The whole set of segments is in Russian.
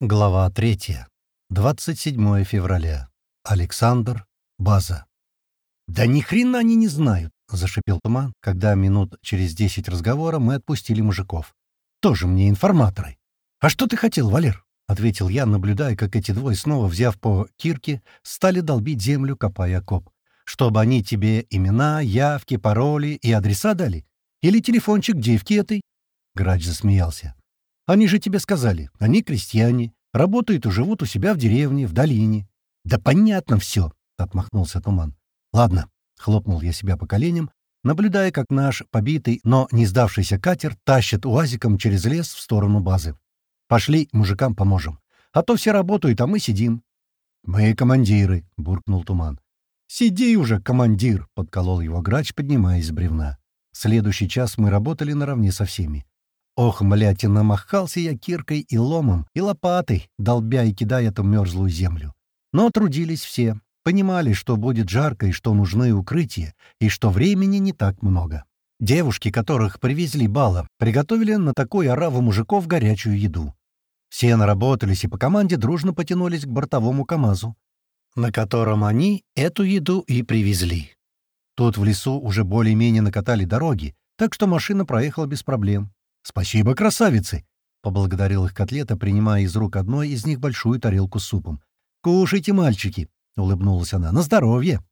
Глава 3. 27 февраля. Александр. База. «Да ни хрена они не знают!» — зашипел Туман, когда минут через десять разговора мы отпустили мужиков. «Тоже мне информаторы!» «А что ты хотел, Валер?» — ответил я, наблюдая, как эти двое, снова взяв по кирке, стали долбить землю, копая окоп. «Чтобы они тебе имена, явки, пароли и адреса дали? Или телефончик девки этой?» Грач засмеялся. Они же тебе сказали, они крестьяне, работают и живут у себя в деревне, в долине. Да понятно все, — отмахнулся Туман. Ладно, — хлопнул я себя по коленям, наблюдая, как наш побитый, но не сдавшийся катер тащит уазиком через лес в сторону базы. Пошли, мужикам поможем. А то все работают, а мы сидим. «Мы командиры», — буркнул Туман. «Сиди уже, командир», — подколол его грач, поднимаясь с бревна. Следующий час мы работали наравне со всеми. Ох, млядь, и намахался я киркой и ломом, и лопатой, долбя и кидая эту мерзлую землю. Но трудились все, понимали, что будет жарко и что нужны укрытия, и что времени не так много. Девушки, которых привезли бала, приготовили на такой ораву мужиков горячую еду. Все наработались и по команде дружно потянулись к бортовому КАМАЗу, на котором они эту еду и привезли. Тут в лесу уже более-менее накатали дороги, так что машина проехала без проблем. «Спасибо, красавицы!» — поблагодарил их котлета, принимая из рук одной из них большую тарелку с супом. «Кушайте, мальчики!» — улыбнулась она. «На здоровье!»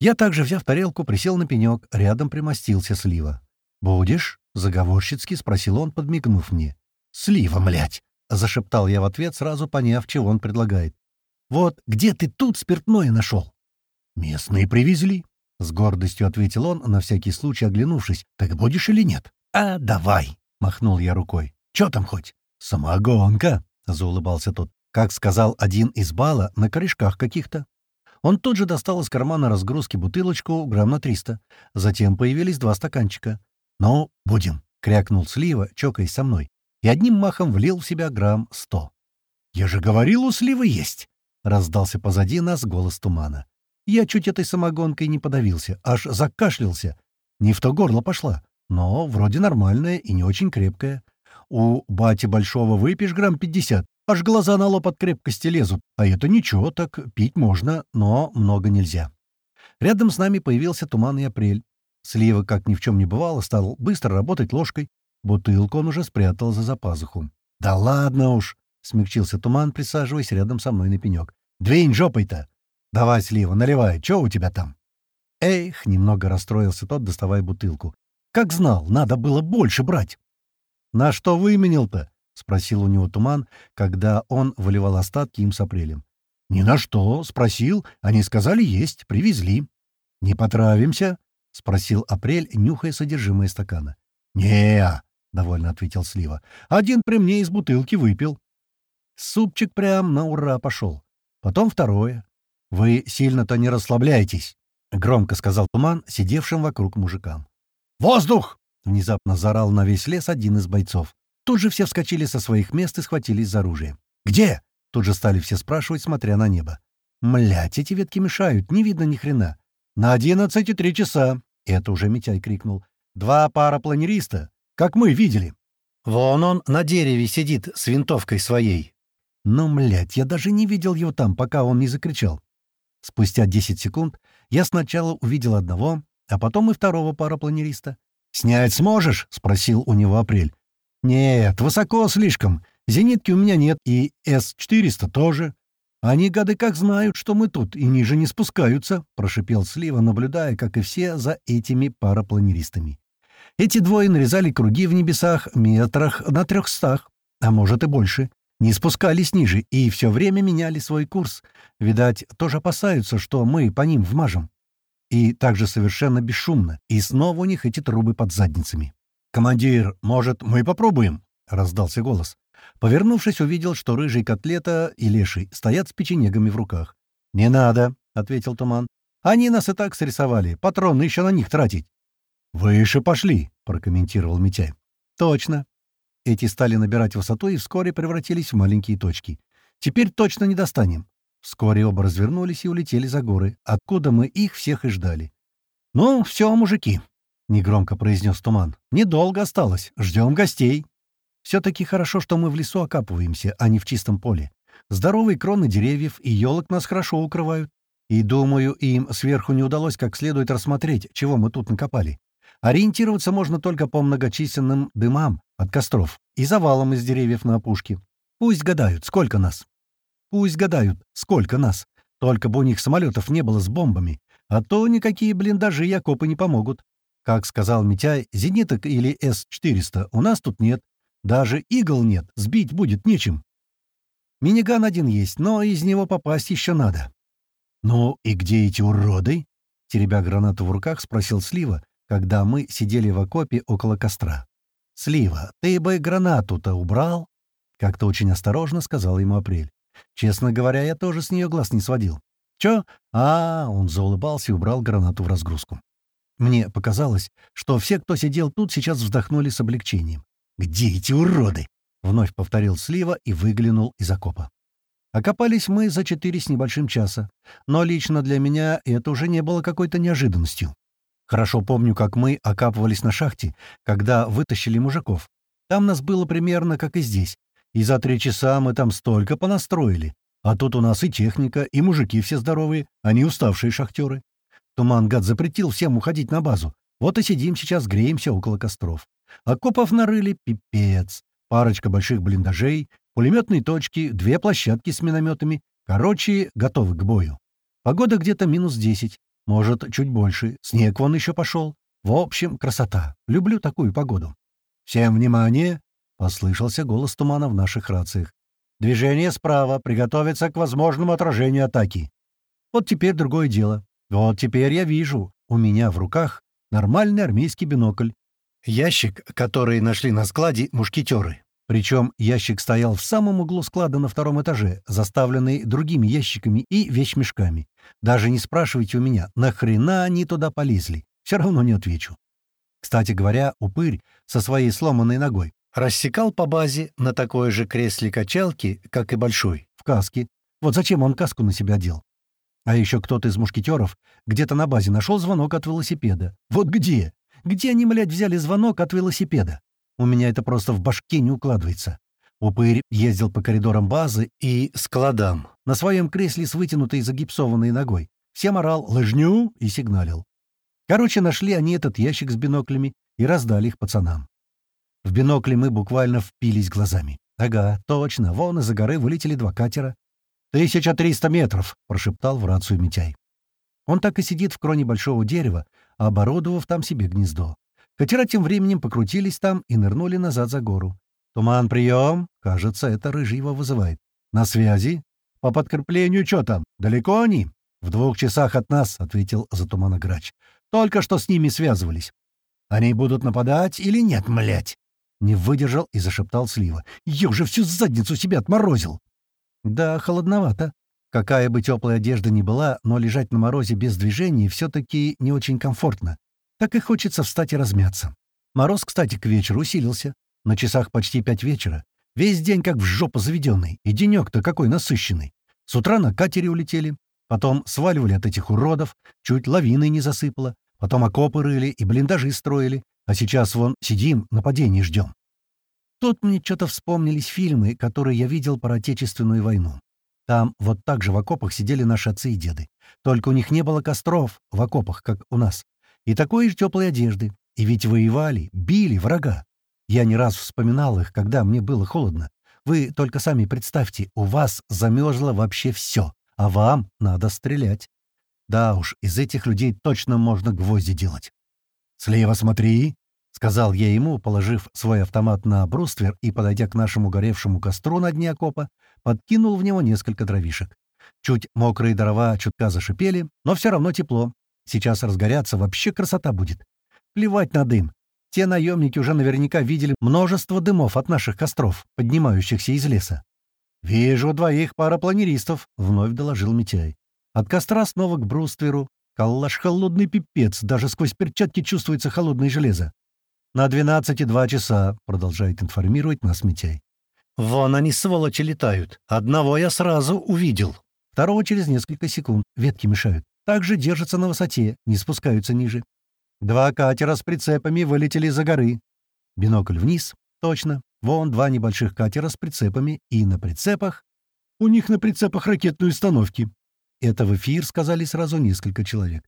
Я также, взяв тарелку, присел на пенек, рядом примостился слива. «Будешь?» — заговорщицки спросил он, подмигнув мне. «Слива, млять!» — зашептал я в ответ, сразу поняв, чего он предлагает. «Вот где ты тут спиртное нашел?» «Местные привезли», — с гордостью ответил он, на всякий случай оглянувшись. «Так будешь или нет?» «А, давай!» — махнул я рукой. «Чё там хоть?» «Самогонка!» — заулыбался тот. Как сказал один из бала, на корешках каких-то. Он тут же достал из кармана разгрузки бутылочку грамм на триста. Затем появились два стаканчика. «Ну, будем!» — крякнул Слива, чокаясь со мной. И одним махом влил в себя грамм сто. «Я же говорил, у Сливы есть!» — раздался позади нас голос тумана. Я чуть этой самогонкой не подавился, аж закашлялся. Не в то горло пошла но вроде нормальная и не очень крепкая. У бати большого выпьешь грамм пятьдесят, аж глаза на лоб от крепкости лезут, а это ничего, так пить можно, но много нельзя. Рядом с нами появился туман и апрель. Слива, как ни в чем не бывало, стал быстро работать ложкой. Бутылку он уже спрятал за запазуху. «Да ладно уж!» — смягчился туман, присаживаясь рядом со мной на пенек. «Двинь жопой-то! Давай, Слива, наливай, что у тебя там?» Эх, немного расстроился тот, доставая бутылку. Как знал, надо было больше брать. «На что выменил-то?» — спросил у него Туман, когда он выливал остатки им с апрелем. «Ни на что», — спросил. Они сказали «есть», привезли. «Не потравимся?» — спросил Апрель, нюхая содержимое стакана. не довольно ответил Слива. «Один при мне из бутылки выпил». Супчик прям на ура пошел. Потом второе. «Вы сильно-то не расслабляйтесь», — громко сказал Туман, сидевшим вокруг мужикам. «Воздух!» — внезапно заорал на весь лес один из бойцов. Тут же все вскочили со своих мест и схватились за оружие. «Где?» — тут же стали все спрашивать, смотря на небо. «Млядь, эти ветки мешают, не видно ни хрена». «На одиннадцать и три часа!» — это уже Митяй крикнул. «Два пара планериста, как мы видели». «Вон он на дереве сидит с винтовкой своей». «Ну, млядь, я даже не видел его там, пока он не закричал». Спустя десять секунд я сначала увидел одного, а потом и второго парапланериста. «Снять сможешь?» — спросил у него Апрель. «Нет, высоко слишком. Зенитки у меня нет, и С-400 тоже. Они, гады, как знают, что мы тут, и ниже не спускаются», — прошипел Слива, наблюдая, как и все, за этими парапланеристами. Эти двое нарезали круги в небесах метрах на трехстах, а может и больше. Не спускались ниже и все время меняли свой курс. Видать, тоже опасаются, что мы по ним вмажем. И также совершенно бесшумно. И снова у них эти трубы под задницами. «Командир, может, мы попробуем?» — раздался голос. Повернувшись, увидел, что рыжий котлета и леший стоят с печенегами в руках. «Не надо», — ответил Туман. «Они нас и так срисовали. Патроны еще на них тратить». «Выше пошли», — прокомментировал Митяй. «Точно». Эти стали набирать высоту и вскоре превратились в маленькие точки. «Теперь точно не достанем. Вскоре оба развернулись и улетели за горы, откуда мы их всех и ждали. «Ну, все, мужики», — негромко произнес Туман. «Недолго осталось. Ждем гостей». Все-таки хорошо, что мы в лесу окапываемся, а не в чистом поле. Здоровые кроны деревьев и елок нас хорошо укрывают. И, думаю, им сверху не удалось как следует рассмотреть, чего мы тут накопали. Ориентироваться можно только по многочисленным дымам от костров и завалам из деревьев на опушке. Пусть гадают, сколько нас. Пусть гадают, сколько нас. Только бы у них самолетов не было с бомбами. А то никакие блиндажи и окопы не помогут. Как сказал Митяй, зениток или С-400 у нас тут нет. Даже игл нет, сбить будет нечем. Миниган один есть, но из него попасть еще надо. «Ну и где эти уроды?» — теребя гранату в руках, спросил Слива, когда мы сидели в окопе около костра. «Слива, ты бы гранату-то убрал?» — как-то очень осторожно сказал ему Апрель. Честно говоря, я тоже с нее глаз не сводил. «Чё? А, он заулыбался и убрал гранату в разгрузку. Мне показалось, что все, кто сидел тут, сейчас вздохнули с облегчением. «Где эти уроды?» — вновь повторил Слива и выглянул из окопа. Окопались мы за четыре с небольшим часа, но лично для меня это уже не было какой-то неожиданностью. Хорошо помню, как мы окапывались на шахте, когда вытащили мужиков. Там нас было примерно как и здесь, и за три часа мы там столько понастроили. А тут у нас и техника, и мужики все здоровые, а не уставшие шахтеры. Туман, гад, запретил всем уходить на базу. Вот и сидим сейчас, греемся около костров. Окопов нарыли пипец. Парочка больших блиндажей, пулеметные точки, две площадки с минометами. Короче, готовы к бою. Погода где-то минус 10, может, чуть больше. Снег вон еще пошел. В общем, красота. Люблю такую погоду. «Всем внимание!» — послышался голос тумана в наших рациях. «Движение справа. Приготовиться к возможному отражению атаки». Вот теперь другое дело. Вот теперь я вижу. У меня в руках нормальный армейский бинокль. Ящик, который нашли на складе мушкетеры. Причем ящик стоял в самом углу склада на втором этаже, заставленный другими ящиками и вещмешками. Даже не спрашивайте у меня, нахрена они туда полезли. Все равно не отвечу. Кстати говоря, упырь со своей сломанной ногой рассекал по базе на такое же кресле качалки, как и большой, в каске. Вот зачем он каску на себя одел? А еще кто-то из мушкетеров где-то на базе нашел звонок от велосипеда. Вот где? Где они, млядь, взяли звонок от велосипеда? У меня это просто в башке не укладывается. Упырь ездил по коридорам базы и складам, на своем кресле с вытянутой загипсованной ногой. Всем орал «Лыжню!» и сигналил. Короче, нашли они этот ящик с биноклями и раздали их пацанам. В бинокли мы буквально впились глазами. Ага, точно, вон из-за горы вылетели два катера. «Тысяча триста метров!» — прошептал в рацию Митяй. Он так и сидит в кроне большого дерева, оборудовав там себе гнездо. Катера тем временем покрутились там и нырнули назад за гору. «Туман, прием!» Кажется, это Рыжий его вызывает. «На связи?» «По подкреплению что там? Далеко они?» «В двух часах от нас», — ответил за тумана грач. «Только что с ними связывались». «Они будут нападать или нет, млять?» Не выдержал и зашептал Слива. «Я уже всю задницу себе отморозил!» «Да, холодновато. Какая бы теплая одежда ни была, но лежать на морозе без движения все-таки не очень комфортно так и хочется встать и размяться. Мороз, кстати, к вечеру усилился. На часах почти пять вечера. Весь день как в жопу заведенный. И денек-то какой насыщенный. С утра на катере улетели. Потом сваливали от этих уродов. Чуть лавиной не засыпало. Потом окопы рыли и блиндажи строили. А сейчас вон сидим, нападение ждем. Тут мне что-то вспомнились фильмы, которые я видел про Отечественную войну. Там вот так же в окопах сидели наши отцы и деды. Только у них не было костров в окопах, как у нас и такой же теплой одежды. И ведь воевали, били врага. Я не раз вспоминал их, когда мне было холодно. Вы только сами представьте, у вас замерзло вообще все, а вам надо стрелять. Да уж, из этих людей точно можно гвозди делать. «Слева смотри», — сказал я ему, положив свой автомат на бруствер и, подойдя к нашему горевшему костру на дне окопа, подкинул в него несколько дровишек. Чуть мокрые дрова чутка зашипели, но все равно тепло, Сейчас разгорятся, вообще красота будет. Плевать на дым. Те наемники уже наверняка видели множество дымов от наших костров, поднимающихся из леса. «Вижу двоих парапланеристов», — вновь доложил Митяй. От костра снова к брустверу. Калаш холодный пипец, даже сквозь перчатки чувствуется холодное железо. «На двенадцати два часа», — продолжает информировать нас Митяй. «Вон они, сволочи, летают. Одного я сразу увидел. Второго через несколько секунд. Ветки мешают также держатся на высоте, не спускаются ниже. Два катера с прицепами вылетели за горы. Бинокль вниз. Точно. Вон два небольших катера с прицепами, и на прицепах... У них на прицепах ракетные установки. Это в эфир сказали сразу несколько человек.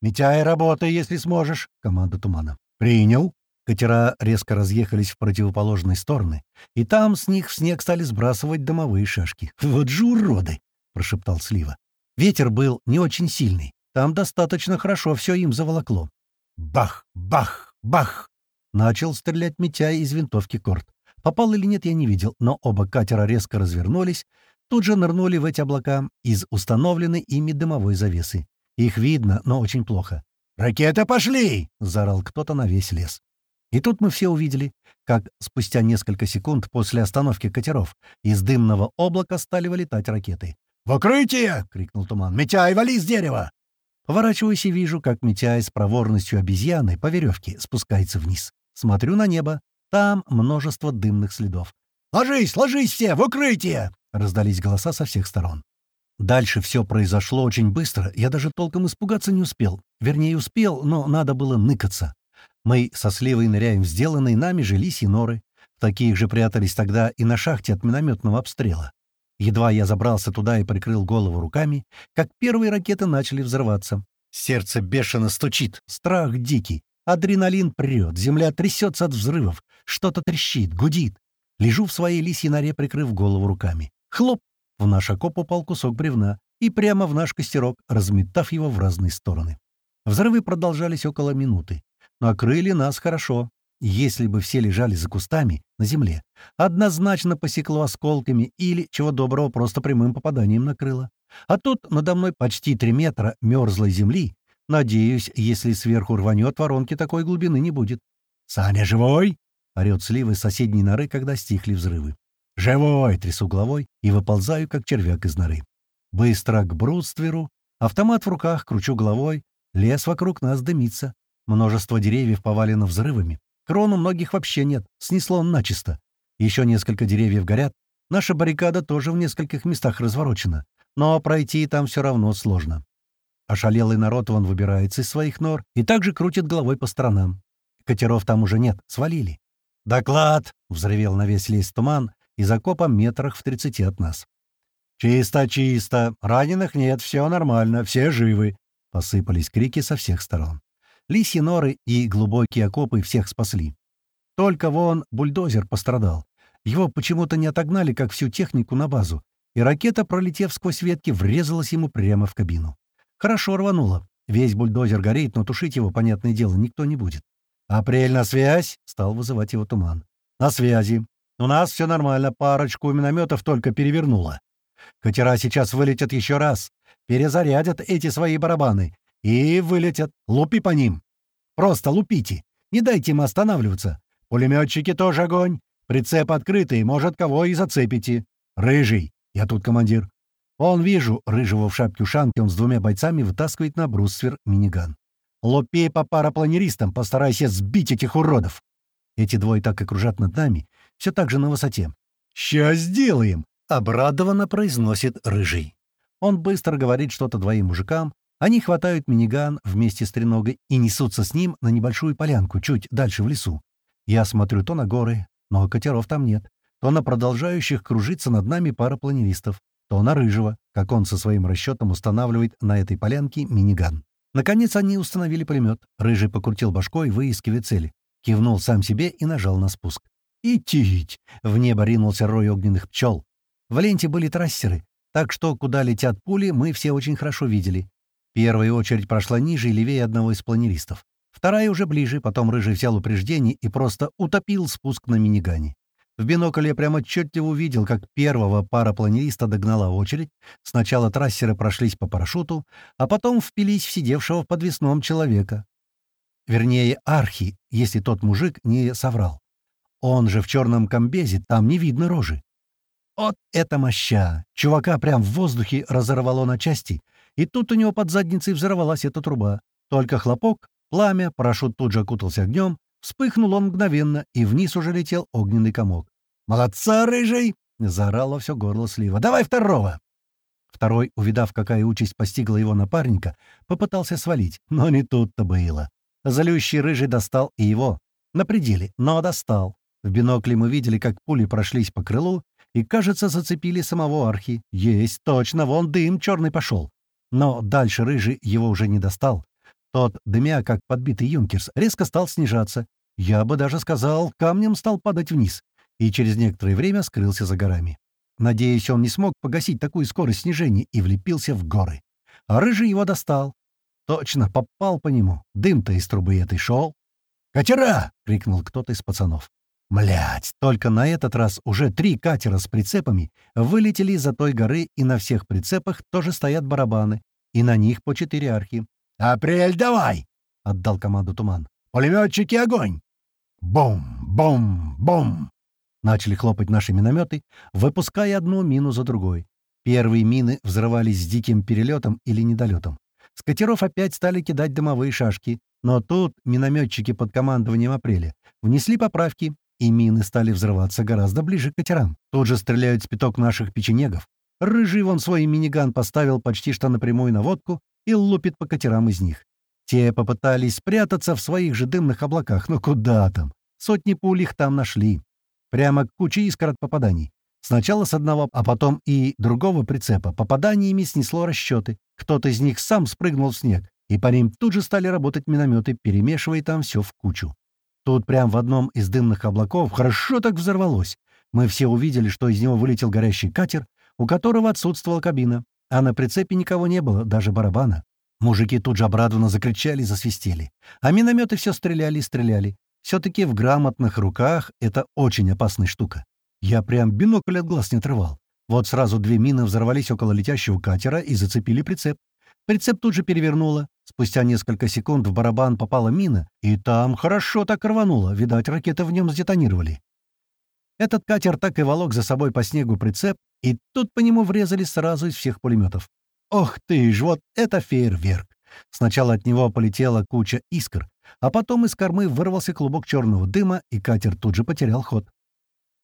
«Митяй, работай, если сможешь!» — команда тумана. «Принял!» Катера резко разъехались в противоположные стороны, и там с них в снег стали сбрасывать домовые шашки. «Вот же уроды!» — прошептал Слива. Ветер был не очень сильный. Там достаточно хорошо все им заволокло. Бах! Бах! Бах! Начал стрелять Митяй из винтовки Корт. Попал или нет, я не видел, но оба катера резко развернулись, тут же нырнули в эти облака из установленной ими дымовой завесы. Их видно, но очень плохо. «Ракеты пошли!» — заорал кто-то на весь лес. И тут мы все увидели, как спустя несколько секунд после остановки катеров из дымного облака стали вылетать ракеты. «В укрытие!» — крикнул Туман. «Митяй, вали с дерева!» Поворачиваюсь и вижу, как Митяй с проворностью обезьяны по веревке спускается вниз. Смотрю на небо. Там множество дымных следов. «Ложись, ложись все, в укрытие!» — раздались голоса со всех сторон. Дальше все произошло очень быстро, я даже толком испугаться не успел. Вернее, успел, но надо было ныкаться. Мы со сливой ныряем в сделанные нами же лисьи норы. В таких же прятались тогда и на шахте от минометного обстрела. Едва я забрался туда и прикрыл голову руками, как первые ракеты начали взрываться. Сердце бешено стучит, страх дикий. Адреналин прет, земля трясется от взрывов, что-то трещит, гудит. Лежу в своей лисьей норе, прикрыв голову руками. Хлоп! В наш окоп упал кусок бревна и прямо в наш костерок, разметав его в разные стороны. Взрывы продолжались около минуты. Но окрыли нас хорошо. Если бы все лежали за кустами на земле, однозначно посекло осколками или, чего доброго, просто прямым попаданием накрыло. А тут надо мной почти три метра мерзлой земли. Надеюсь, если сверху рванет, воронки такой глубины не будет. «Саня живой?» — орёт слива из соседней норы, когда стихли взрывы. «Живой!» — трясу головой и выползаю, как червяк из норы. Быстро к брустверу, автомат в руках, кручу головой. Лес вокруг нас дымится. Множество деревьев повалено взрывами. Крону многих вообще нет, снесло он начисто. Еще несколько деревьев горят. Наша баррикада тоже в нескольких местах разворочена. Но пройти там все равно сложно. Ошалелый народ вон выбирается из своих нор и также крутит головой по сторонам. Катеров там уже нет, свалили. «Доклад!» — взревел на весь лес туман, и за копом метрах в тридцати от нас. «Чисто, чисто! Раненых нет, все нормально, все живы!» — посыпались крики со всех сторон. Лисьи норы и глубокие окопы всех спасли. Только вон бульдозер пострадал. Его почему-то не отогнали, как всю технику, на базу, и ракета, пролетев сквозь ветки, врезалась ему прямо в кабину. Хорошо рвануло. Весь бульдозер горит, но тушить его, понятное дело, никто не будет. «Апрель на связь!» — стал вызывать его туман. «На связи. У нас все нормально, парочку минометов только перевернуло. Катера сейчас вылетят еще раз, перезарядят эти свои барабаны и вылетят. Лупи по ним. Просто лупите. Не дайте им останавливаться. Пулеметчики тоже огонь. Прицеп открытый, может, кого и зацепите. Рыжий. Я тут командир. Он, вижу, рыжего в шапке ушанки, он с двумя бойцами вытаскивает на бруствер миниган. Лупи по парапланеристам, постарайся сбить этих уродов. Эти двое так и кружат над нами, все так же на высоте. «Сейчас сделаем!» — обрадованно произносит Рыжий. Он быстро говорит что-то двоим мужикам, они хватают миниган вместе с треногой и несутся с ним на небольшую полянку, чуть дальше в лесу. Я смотрю то на горы, но катеров там нет, то на продолжающих кружиться над нами пара планеристов, то на Рыжего, как он со своим расчетом устанавливает на этой полянке миниган. Наконец они установили пулемет. Рыжий покрутил башкой, выискивая цели. Кивнул сам себе и нажал на спуск. И тить! В небо ринулся рой огненных пчел. В ленте были трассеры, так что куда летят пули, мы все очень хорошо видели. Первая очередь прошла ниже и левее одного из планеристов. Вторая уже ближе, потом Рыжий взял упреждение и просто утопил спуск на минигане. В бинокль я прямо отчетливо увидел, как первого парапланериста догнала очередь. Сначала трассеры прошлись по парашюту, а потом впились в сидевшего в подвесном человека. Вернее, архи, если тот мужик не соврал. Он же в черном комбезе, там не видно рожи. Вот это моща! Чувака прям в воздухе разорвало на части, и тут у него под задницей взорвалась эта труба. Только хлопок, пламя, парашют тут же окутался огнем, вспыхнул он мгновенно, и вниз уже летел огненный комок. «Молодца, рыжий!» — заорало все горло слива. «Давай второго!» Второй, увидав, какая участь постигла его напарника, попытался свалить, но не тут-то было. Залющий рыжий достал и его. На пределе, но достал. В бинокле мы видели, как пули прошлись по крылу и, кажется, зацепили самого архи. Есть, точно, вон дым черный пошел. Но дальше рыжий его уже не достал. Тот, дымя, как подбитый юнкерс, резко стал снижаться. Я бы даже сказал, камнем стал падать вниз. И через некоторое время скрылся за горами. Надеюсь, он не смог погасить такую скорость снижения и влепился в горы. А рыжий его достал. Точно, попал по нему. Дым-то из трубы этой шел. «Катера!» — крикнул кто-то из пацанов. Млять, только на этот раз уже три катера с прицепами вылетели из-за той горы, и на всех прицепах тоже стоят барабаны, и на них по четыре архи. «Апрель, давай!» — отдал команду Туман. «Пулеметчики, огонь!» Бум, бум, бум! Начали хлопать наши минометы, выпуская одну мину за другой. Первые мины взрывались с диким перелетом или недолетом. С катеров опять стали кидать дымовые шашки, но тут минометчики под командованием Апреля внесли поправки и мины стали взрываться гораздо ближе к катерам. Тут же стреляют с пяток наших печенегов. Рыжий вон свой миниган поставил почти что напрямую на водку и лупит по катерам из них. Те попытались спрятаться в своих же дымных облаках, но куда там? Сотни пуль их там нашли. Прямо куча искр от попаданий. Сначала с одного, а потом и другого прицепа попаданиями снесло расчеты. Кто-то из них сам спрыгнул в снег, и по ним тут же стали работать минометы, перемешивая там все в кучу. Тут прямо в одном из дымных облаков хорошо так взорвалось. Мы все увидели, что из него вылетел горящий катер, у которого отсутствовала кабина, а на прицепе никого не было, даже барабана. Мужики тут же обрадованно закричали и засвистели. А минометы все стреляли и стреляли. Все-таки в грамотных руках это очень опасная штука. Я прям бинокль от глаз не отрывал. Вот сразу две мины взорвались около летящего катера и зацепили прицеп. Прицеп тут же перевернуло. Спустя несколько секунд в барабан попала мина, и там хорошо так рвануло, видать, ракеты в нем сдетонировали. Этот катер так и волок за собой по снегу прицеп, и тут по нему врезали сразу из всех пулеметов. Ох ты ж, вот это фейерверк! Сначала от него полетела куча искр, а потом из кормы вырвался клубок черного дыма, и катер тут же потерял ход.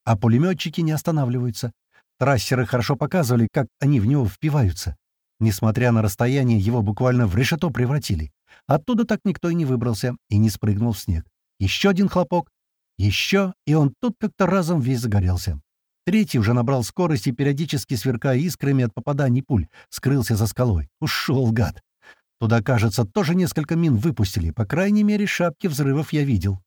А пулеметчики не останавливаются. Трассеры хорошо показывали, как они в него впиваются. Несмотря на расстояние, его буквально в решето превратили. Оттуда так никто и не выбрался и не спрыгнул в снег. Еще один хлопок. Еще, и он тут как-то разом весь загорелся. Третий уже набрал скорость и, периодически сверкая искрами от попаданий пуль, скрылся за скалой. Ушел, гад. Туда, кажется, тоже несколько мин выпустили. По крайней мере, шапки взрывов я видел.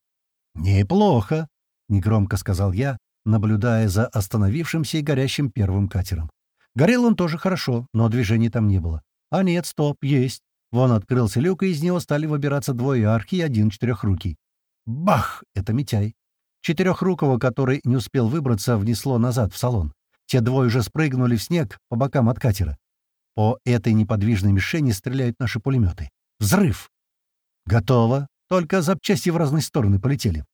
«Неплохо», — негромко сказал я, наблюдая за остановившимся и горящим первым катером. Горел он тоже хорошо, но движений там не было. А нет, стоп, есть. Вон открылся люк, и из него стали выбираться двое архи и один четырехрукий. Бах! Это Митяй. Четырехрукого, который не успел выбраться, внесло назад в салон. Те двое уже спрыгнули в снег по бокам от катера. По этой неподвижной мишени стреляют наши пулеметы. Взрыв! Готово. Только запчасти в разные стороны полетели.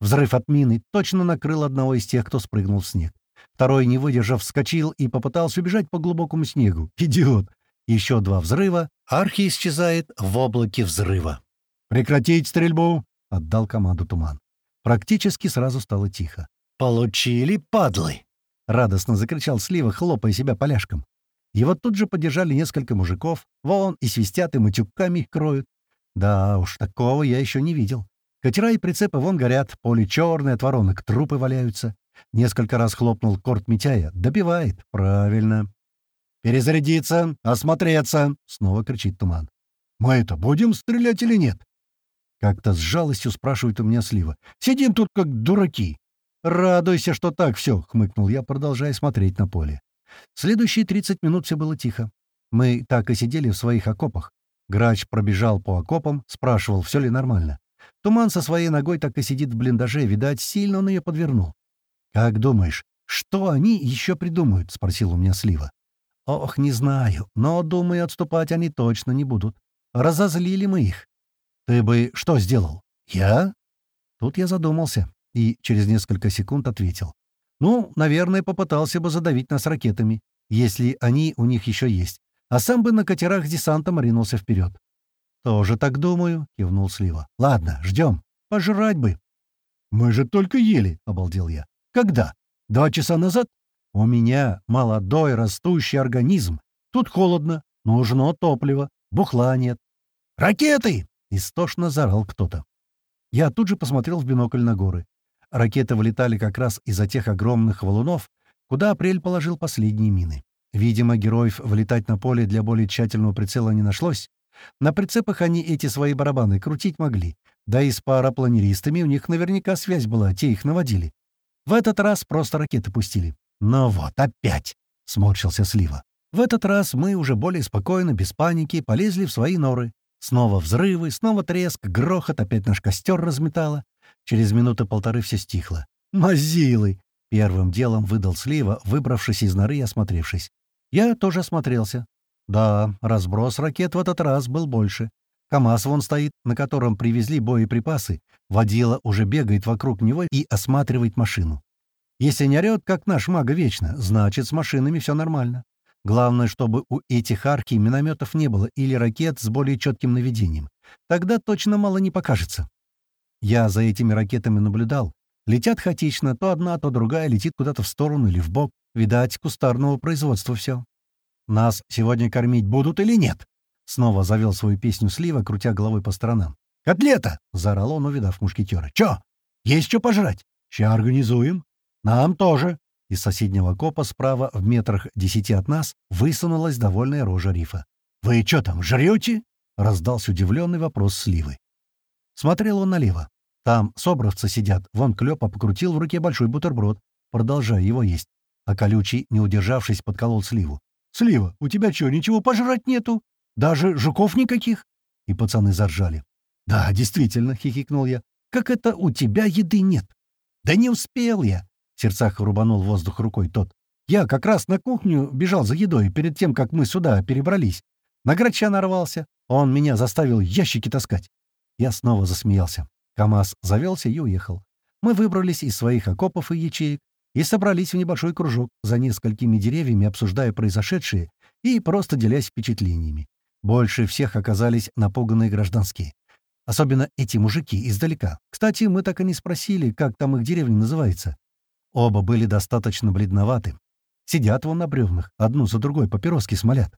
Взрыв от мины точно накрыл одного из тех, кто спрыгнул в снег. Второй, не выдержав, вскочил и попытался убежать по глубокому снегу. Идиот! Еще два взрыва. Архи исчезает в облаке взрыва. «Прекратить стрельбу!» — отдал команду Туман. Практически сразу стало тихо. «Получили, падлы!» — радостно закричал Слива, хлопая себя поляшком. Его тут же поддержали несколько мужиков. Вон и свистят, и матюками кроют. Да уж, такого я еще не видел. Катера и прицепы вон горят, поле черное от воронок, трупы валяются. Несколько раз хлопнул корт Митяя. Добивает. Правильно. «Перезарядиться! Осмотреться!» — снова кричит туман. «Мы это будем стрелять или нет?» Как-то с жалостью спрашивает у меня Слива. «Сидим тут как дураки». «Радуйся, что так все», — хмыкнул я, продолжая смотреть на поле. Следующие 30 минут все было тихо. Мы так и сидели в своих окопах. Грач пробежал по окопам, спрашивал, все ли нормально. Туман со своей ногой так и сидит в блиндаже, видать, сильно он ее подвернул. «Как думаешь, что они еще придумают?» — спросил у меня Слива. «Ох, не знаю, но, думаю, отступать они точно не будут. Разозлили мы их. Ты бы что сделал? Я?» Тут я задумался и через несколько секунд ответил. «Ну, наверное, попытался бы задавить нас ракетами, если они у них еще есть, а сам бы на катерах с десантом ринулся вперед». «Тоже так думаю», — кивнул Слива. «Ладно, ждем. Пожрать бы». «Мы же только ели», — обалдел я. Когда? Два часа назад? У меня молодой растущий организм. Тут холодно, нужно топливо, бухла нет. «Ракеты!» — истошно заорал кто-то. Я тут же посмотрел в бинокль на горы. Ракеты вылетали как раз из-за тех огромных валунов, куда Апрель положил последние мины. Видимо, героев вылетать на поле для более тщательного прицела не нашлось. На прицепах они эти свои барабаны крутить могли. Да и с парапланеристами у них наверняка связь была, те их наводили. В этот раз просто ракеты пустили. «Ну вот, опять!» — сморщился Слива. В этот раз мы уже более спокойно, без паники, полезли в свои норы. Снова взрывы, снова треск, грохот, опять наш костер разметало. Через минуты полторы все стихло. «Мазилы!» — первым делом выдал Слива, выбравшись из норы и осмотревшись. Я тоже осмотрелся. Да, разброс ракет в этот раз был больше. КамАЗ вон стоит, на котором привезли боеприпасы. Водила уже бегает вокруг него и осматривает машину. Если не орёт, как наш мага вечно, значит, с машинами все нормально. Главное, чтобы у этих арки минометов не было или ракет с более четким наведением. Тогда точно мало не покажется. Я за этими ракетами наблюдал. Летят хаотично, то одна, то другая летит куда-то в сторону или в бок. Видать, кустарного производства все. «Нас сегодня кормить будут или нет?» Снова завел свою песню Слива, крутя головой по сторонам. «Котлета!» — заорал он, увидав мушкетера. «Чё? Есть что пожрать? Ща организуем. Нам тоже!» Из соседнего копа справа, в метрах десяти от нас, высунулась довольная рожа рифа. «Вы что там, жрете?» — раздался удивленный вопрос Сливы. Смотрел он налево. Там собровцы сидят. Вон Клёпа покрутил в руке большой бутерброд, продолжая его есть. А колючий, не удержавшись, подколол Сливу. «Слива, у тебя что, ничего пожрать нету? Даже жуков никаких?» И пацаны заржали. «Да, действительно», — хихикнул я. «Как это у тебя еды нет?» «Да не успел я!» — в сердцах рубанул воздух рукой тот. «Я как раз на кухню бежал за едой перед тем, как мы сюда перебрались. На грача нарвался. Он меня заставил ящики таскать». Я снова засмеялся. КамАЗ завелся и уехал. Мы выбрались из своих окопов и ячеек и собрались в небольшой кружок за несколькими деревьями, обсуждая произошедшее и просто делясь впечатлениями. Больше всех оказались напуганные гражданские. Особенно эти мужики издалека. Кстати, мы так и не спросили, как там их деревня называется. Оба были достаточно бледноваты. Сидят вон на бревнах, одну за другой папироски смолят.